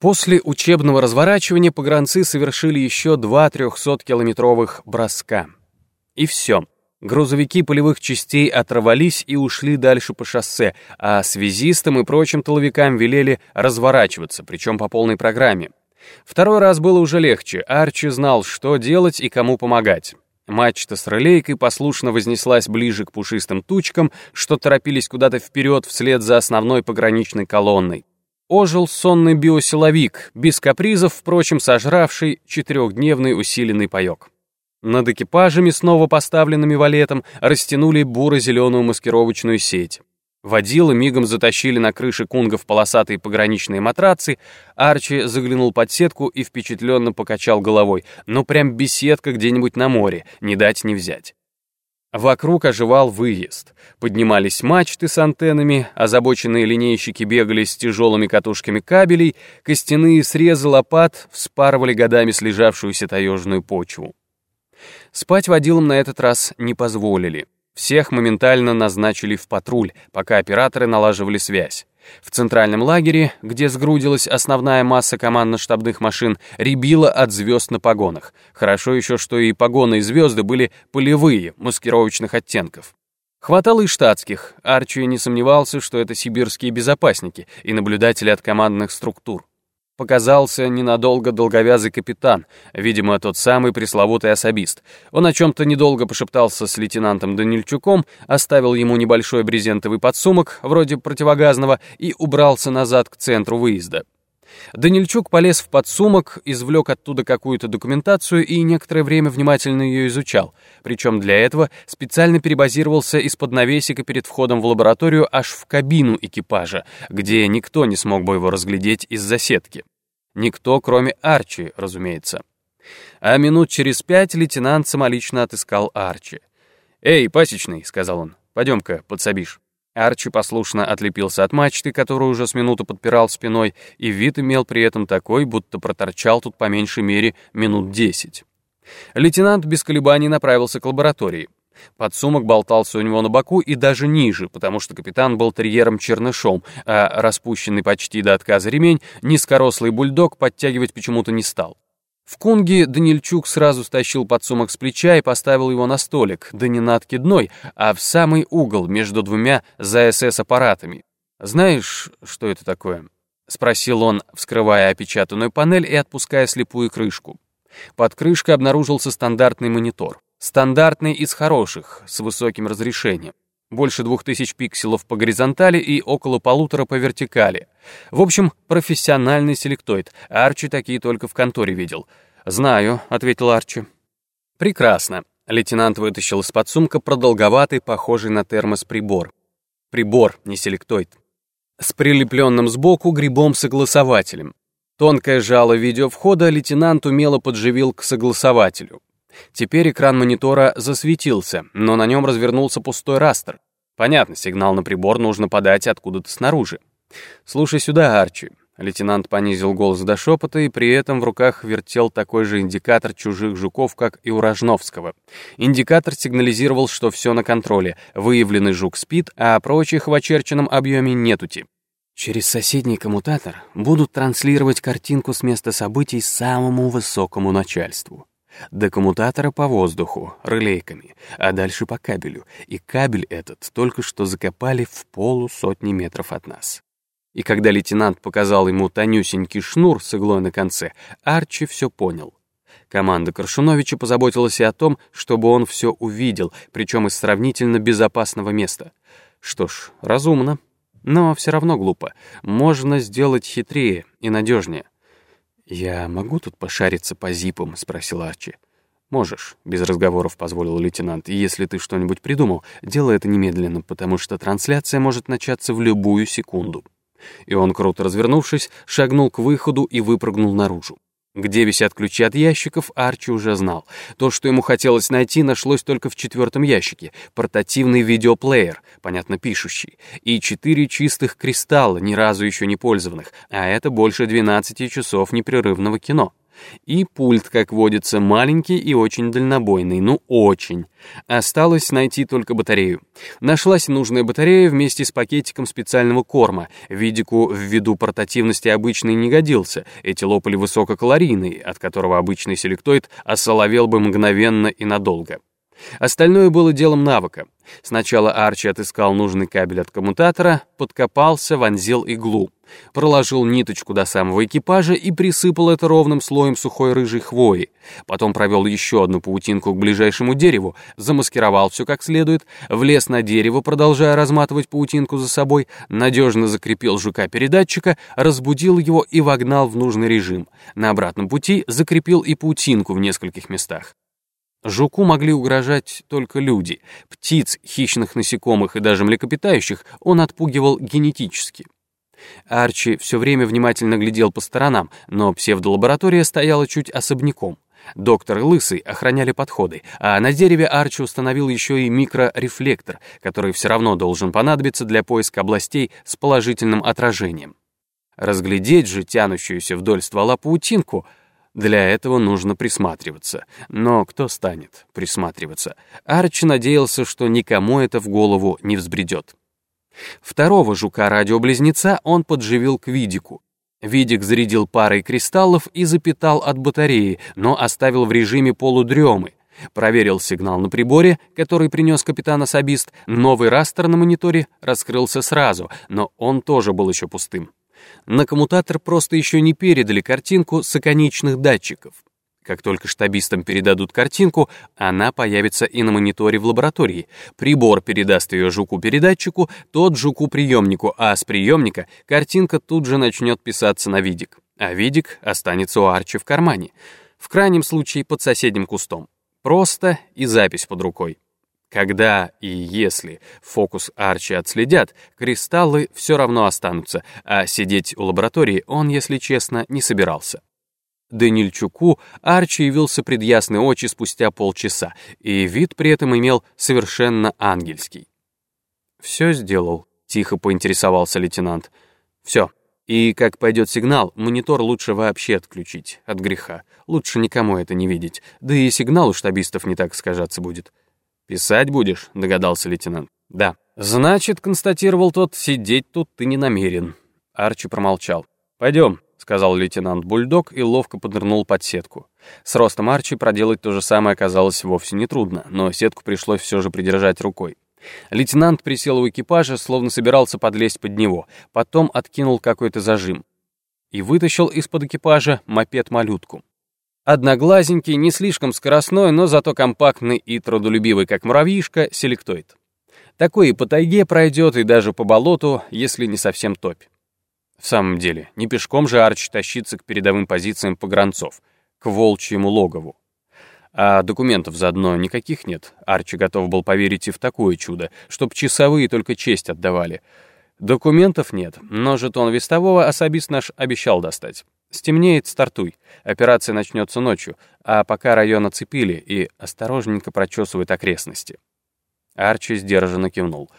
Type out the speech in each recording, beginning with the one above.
После учебного разворачивания погранцы совершили еще два 300-километровых броска. И все. Грузовики полевых частей оторвались и ушли дальше по шоссе, а связистам и прочим тыловикам велели разворачиваться, причем по полной программе. Второй раз было уже легче, Арчи знал, что делать и кому помогать. Мачта с релейкой послушно вознеслась ближе к пушистым тучкам, что торопились куда-то вперед вслед за основной пограничной колонной ожил сонный биосиловик, без капризов, впрочем, сожравший четырехдневный усиленный паёк. Над экипажами, снова поставленными валетом, растянули буро-зеленую маскировочную сеть. Водилы мигом затащили на крыше кунгов полосатые пограничные матрацы, Арчи заглянул под сетку и впечатленно покачал головой. Ну прям беседка где-нибудь на море, не дать не взять. Вокруг оживал выезд. Поднимались мачты с антеннами, озабоченные линейщики бегали с тяжелыми катушками кабелей, костяные срезы лопат вспарывали годами слежавшуюся таежную почву. Спать водилам на этот раз не позволили. Всех моментально назначили в патруль, пока операторы налаживали связь. В центральном лагере, где сгрудилась основная масса командно-штабных машин, рябило от звезд на погонах. Хорошо еще, что и погоны и звезды были полевые, маскировочных оттенков. Хватало и штатских. Арчи не сомневался, что это сибирские безопасники и наблюдатели от командных структур показался ненадолго долговязый капитан, видимо, тот самый пресловутый особист. Он о чем-то недолго пошептался с лейтенантом Данильчуком, оставил ему небольшой брезентовый подсумок, вроде противогазного, и убрался назад к центру выезда. Данильчук полез в подсумок, извлек оттуда какую-то документацию и некоторое время внимательно ее изучал. Причем для этого специально перебазировался из-под навесика перед входом в лабораторию аж в кабину экипажа, где никто не смог бы его разглядеть из-за сетки. Никто, кроме Арчи, разумеется. А минут через пять лейтенант самолично отыскал Арчи. «Эй, пасечный», — сказал он, — «пойдем-ка, подсобишь». Арчи послушно отлепился от мачты, которую уже с минуту подпирал спиной, и вид имел при этом такой, будто проторчал тут по меньшей мере минут десять. Лейтенант без колебаний направился к лаборатории. Подсумок болтался у него на боку и даже ниже, потому что капитан был терьером-чернышом, а распущенный почти до отказа ремень низкорослый бульдог подтягивать почему-то не стал. В кунге Данильчук сразу стащил подсумок с плеча и поставил его на столик, да не на откидной, а в самый угол между двумя ЗСС-аппаратами. «Знаешь, что это такое?» — спросил он, вскрывая опечатанную панель и отпуская слепую крышку. Под крышкой обнаружился стандартный монитор. Стандартный из хороших, с высоким разрешением больше двух тысяч пикселов по горизонтали и около полутора по вертикали. В общем, профессиональный селектоид. Арчи такие только в конторе видел. «Знаю», — ответил Арчи. «Прекрасно». Лейтенант вытащил из под сумка продолговатый, похожий на термос прибор. Прибор, не селектоид. С прилепленным сбоку грибом-согласователем. Тонкое жало видеовхода лейтенант умело подживил к согласователю. Теперь экран монитора засветился, но на нем развернулся пустой растер. Понятно, сигнал на прибор нужно подать откуда-то снаружи. «Слушай сюда, Арчи». Лейтенант понизил голос до шепота и при этом в руках вертел такой же индикатор чужих жуков, как и у Рожновского. Индикатор сигнализировал, что все на контроле, выявленный жук спит, а прочих в очерченном объеме нетути. Через соседний коммутатор будут транслировать картинку с места событий самому высокому начальству. До коммутатора по воздуху, релейками, а дальше по кабелю. И кабель этот только что закопали в полусотни метров от нас. И когда лейтенант показал ему тонюсенький шнур с иглой на конце, Арчи все понял. Команда Коршуновича позаботилась и о том, чтобы он все увидел, причем из сравнительно безопасного места. Что ж, разумно, но все равно глупо. Можно сделать хитрее и надежнее. «Я могу тут пошариться по зипам?» — спросил Арчи. «Можешь», — без разговоров позволил лейтенант. «Если ты что-нибудь придумал, делай это немедленно, потому что трансляция может начаться в любую секунду». И он, круто развернувшись, шагнул к выходу и выпрыгнул наружу. Где висят ключи от ящиков, Арчи уже знал. То, что ему хотелось найти, нашлось только в четвертом ящике. Портативный видеоплеер, понятно, пишущий. И четыре чистых кристалла, ни разу еще не пользованных. А это больше 12 часов непрерывного кино. И пульт, как водится, маленький и очень дальнобойный, ну очень. Осталось найти только батарею. Нашлась нужная батарея вместе с пакетиком специального корма. Видику ввиду портативности обычный не годился. Эти лопали высококалорийный, от которого обычный селектоид осоловел бы мгновенно и надолго. Остальное было делом навыка. Сначала Арчи отыскал нужный кабель от коммутатора, подкопался, вонзил иглу, проложил ниточку до самого экипажа и присыпал это ровным слоем сухой рыжей хвои. Потом провел еще одну паутинку к ближайшему дереву, замаскировал все как следует, влез на дерево, продолжая разматывать паутинку за собой, надежно закрепил жука-передатчика, разбудил его и вогнал в нужный режим. На обратном пути закрепил и паутинку в нескольких местах. Жуку могли угрожать только люди. Птиц, хищных насекомых и даже млекопитающих он отпугивал генетически. Арчи все время внимательно глядел по сторонам, но псевдолаборатория стояла чуть особняком. Доктор и Лысый охраняли подходы, а на дереве Арчи установил еще и микрорефлектор, который все равно должен понадобиться для поиска областей с положительным отражением. Разглядеть же тянущуюся вдоль ствола паутинку — для этого нужно присматриваться. Но кто станет присматриваться? Арчи надеялся, что никому это в голову не взбредет. Второго жука-радиоблизнеца он подживил к Видику. Видик зарядил парой кристаллов и запитал от батареи, но оставил в режиме полудремы. Проверил сигнал на приборе, который принес капитан-особист. Новый растер на мониторе раскрылся сразу, но он тоже был еще пустым. На коммутатор просто еще не передали картинку с оконечных датчиков. Как только штабистам передадут картинку, она появится и на мониторе в лаборатории. Прибор передаст ее жуку-передатчику, тот жуку-приемнику, а с приемника картинка тут же начнет писаться на видик. А видик останется у Арчи в кармане. В крайнем случае под соседним кустом. Просто и запись под рукой. Когда и если фокус Арчи отследят, кристаллы все равно останутся, а сидеть у лаборатории он, если честно, не собирался. Данильчуку Арчи явился пред ясные очи спустя полчаса, и вид при этом имел совершенно ангельский. «Все сделал», — тихо поинтересовался лейтенант. «Все. И как пойдет сигнал, монитор лучше вообще отключить, от греха. Лучше никому это не видеть, да и сигнал у штабистов не так скажаться будет». «Писать будешь?» — догадался лейтенант. «Да». «Значит, — констатировал тот, — сидеть тут ты не намерен». Арчи промолчал. «Пойдем», — сказал лейтенант Бульдог и ловко поднырнул под сетку. С ростом Арчи проделать то же самое оказалось вовсе нетрудно, но сетку пришлось все же придержать рукой. Лейтенант присел у экипажа, словно собирался подлезть под него, потом откинул какой-то зажим и вытащил из-под экипажа мопед-малютку. Одноглазенький, не слишком скоростной, но зато компактный и трудолюбивый, как муравьишка, селектоид. Такой и по тайге пройдет, и даже по болоту, если не совсем топь. В самом деле, не пешком же Арч тащится к передовым позициям погранцов, к волчьему логову. А документов заодно никаких нет. Арчи готов был поверить и в такое чудо, чтоб часовые только честь отдавали. Документов нет, но жетон вестового особист наш обещал достать. Стемнеет, стартуй. Операция начнется ночью, а пока район оцепили и осторожненько прочесывают окрестности. Арчи сдержанно кивнул.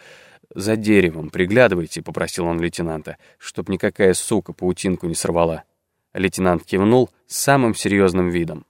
«За деревом приглядывайте», — попросил он лейтенанта, «чтоб никакая сука паутинку не сорвала». Лейтенант кивнул с самым серьезным видом.